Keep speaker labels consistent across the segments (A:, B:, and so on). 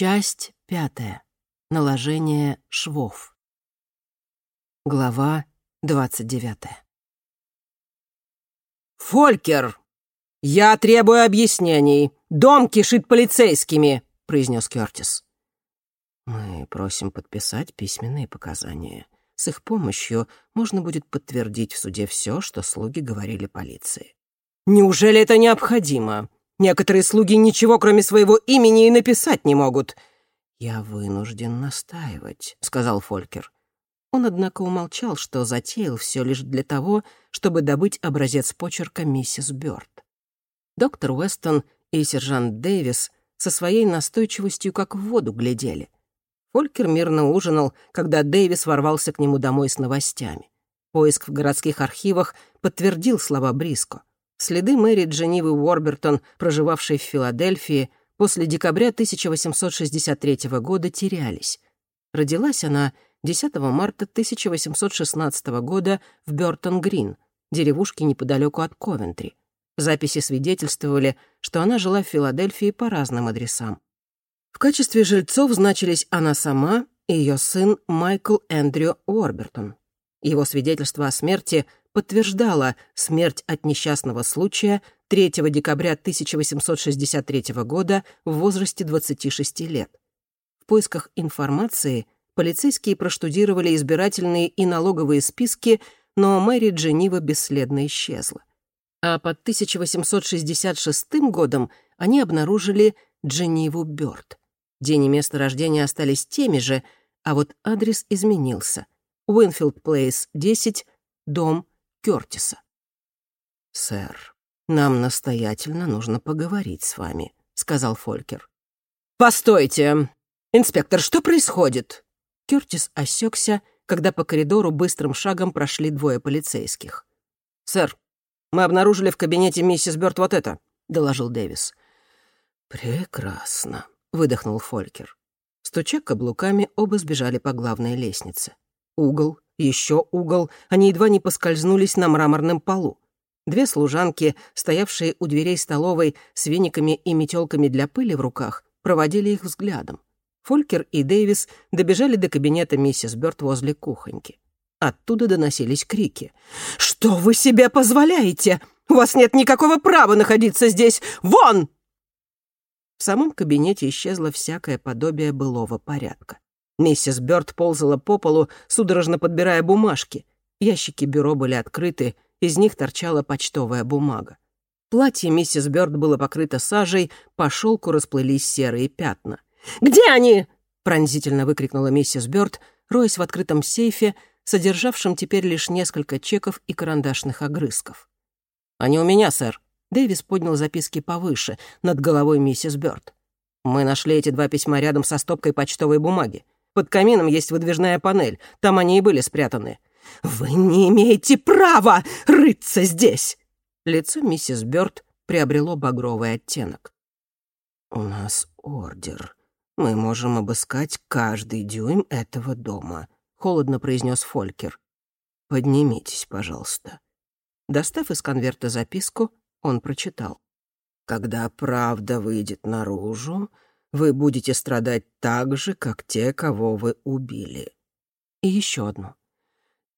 A: Часть пятая. Наложение швов. Глава двадцать девятая.
B: «Фолькер, я требую объяснений. Дом кишит полицейскими», — произнес Кёртис.
A: «Мы просим подписать письменные показания. С их помощью можно будет подтвердить в суде все, что слуги говорили полиции».
B: «Неужели это необходимо? Некоторые слуги ничего, кроме своего имени, и написать не могут».
A: «Я вынужден настаивать», — сказал Фолькер. Он, однако, умолчал, что затеял все лишь для того, чтобы добыть образец почерка миссис Бёрд. Доктор Уэстон и сержант Дэвис со своей настойчивостью как в воду глядели. Фолькер мирно ужинал, когда Дэвис ворвался к нему домой с новостями. Поиск в городских архивах подтвердил слова Бриско. Следы Мэри Дженнивы Уорбертон, проживавшей в Филадельфии, после декабря 1863 года терялись. Родилась она 10 марта 1816 года в Бёртон-Грин, деревушке неподалеку от Ковентри. Записи свидетельствовали, что она жила в Филадельфии по разным адресам. В качестве жильцов значились она сама и ее сын Майкл Эндрю Уорбертон. Его свидетельство о смерти подтверждала смерть от несчастного случая 3 декабря 1863 года в возрасте 26 лет. В поисках информации полицейские проштудировали избирательные и налоговые списки, но Мэри Дженнива бесследно исчезла. А под 1866 годом они обнаружили Дженниву Бёрд. День и место рождения остались теми же, а вот адрес изменился. Уинфилд Плейс, 10, дом Кёртиса. «Сэр, нам настоятельно нужно поговорить с вами», — сказал Фолькер.
B: «Постойте! Инспектор, что происходит?»
A: Кёртис осекся, когда по коридору быстрым шагом прошли двое полицейских.
B: «Сэр, мы обнаружили в кабинете миссис Бёрд вот это», — доложил Дэвис.
A: «Прекрасно», — выдохнул Фолькер. Стуча каблуками, оба сбежали по главной лестнице. Угол, еще угол, они едва не поскользнулись на мраморном полу. Две служанки, стоявшие у дверей столовой с вениками и метелками для пыли в руках, проводили их взглядом. Фолькер и Дэвис добежали до кабинета миссис Бёрд возле кухоньки. Оттуда доносились крики.
B: «Что вы себе позволяете? У вас нет никакого права находиться здесь! Вон!»
A: В самом кабинете исчезло всякое подобие былого порядка. Миссис Бёрд ползала по полу, судорожно подбирая бумажки. Ящики бюро были открыты, из них торчала почтовая бумага. Платье миссис Бёрд было покрыто сажей, по шелку расплылись серые пятна.
B: «Где они?»
A: — пронзительно выкрикнула миссис Бёрд, роясь в открытом сейфе, содержавшем теперь лишь несколько чеков и карандашных огрызков.
B: «Они у меня, сэр».
A: Дэвис поднял записки повыше, над головой миссис Бёрд.
B: «Мы нашли эти два письма рядом со стопкой почтовой бумаги. Под камином есть выдвижная панель. Там они и были спрятаны».
A: «Вы не имеете права рыться здесь!» Лицо миссис Бёрд приобрело багровый оттенок. «У нас ордер. Мы можем обыскать каждый дюйм этого дома», — холодно произнес Фолькер. «Поднимитесь, пожалуйста». Достав из конверта записку, он прочитал. «Когда правда выйдет наружу, вы будете страдать так же, как те, кого вы убили. И еще одно.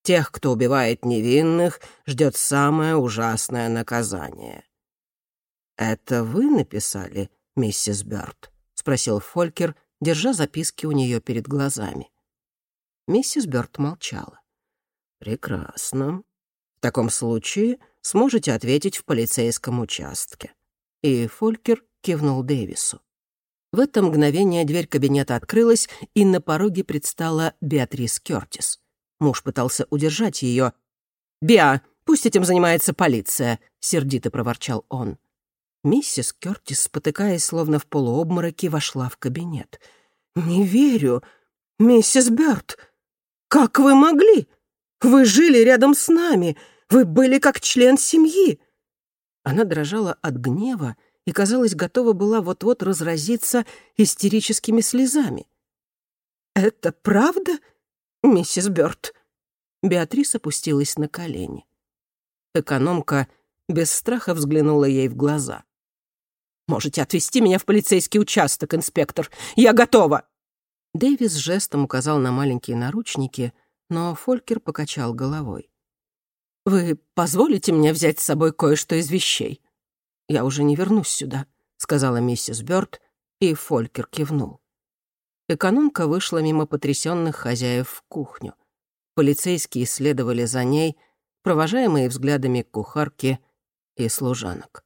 A: Тех, кто убивает невинных, ждет самое ужасное наказание. «Это вы написали, миссис Бёрд?» — спросил Фолькер, держа записки у нее перед глазами. Миссис Бёрд молчала. «Прекрасно. В таком случае сможете ответить в полицейском участке». И Фолькер кивнул Дэвису. В это мгновение дверь кабинета открылась, и на пороге предстала Беатрис Кёртис. Муж пытался удержать ее.
B: «Биа, пусть этим занимается полиция», — сердито проворчал он.
A: Миссис Кёртис, спотыкаясь, словно в полуобмороке, вошла в кабинет. «Не верю. Миссис Бёрд, как вы могли? Вы жили рядом с нами. Вы были как член семьи». Она дрожала от гнева, и, казалось, готова была вот-вот разразиться истерическими слезами. «Это правда, миссис Бёрд?» Беатрис опустилась на колени. Экономка без страха взглянула ей в глаза. Можете отвезти меня в полицейский участок, инспектор. Я готова!» Дэвис жестом указал на маленькие наручники, но Фолькер покачал головой. «Вы позволите мне взять с собой кое-что из вещей?» «Я уже не вернусь сюда», — сказала миссис Бёрд, и Фолькер кивнул. Экономка вышла мимо потрясенных хозяев в кухню. Полицейские следовали за ней, провожаемые взглядами кухарки и служанок.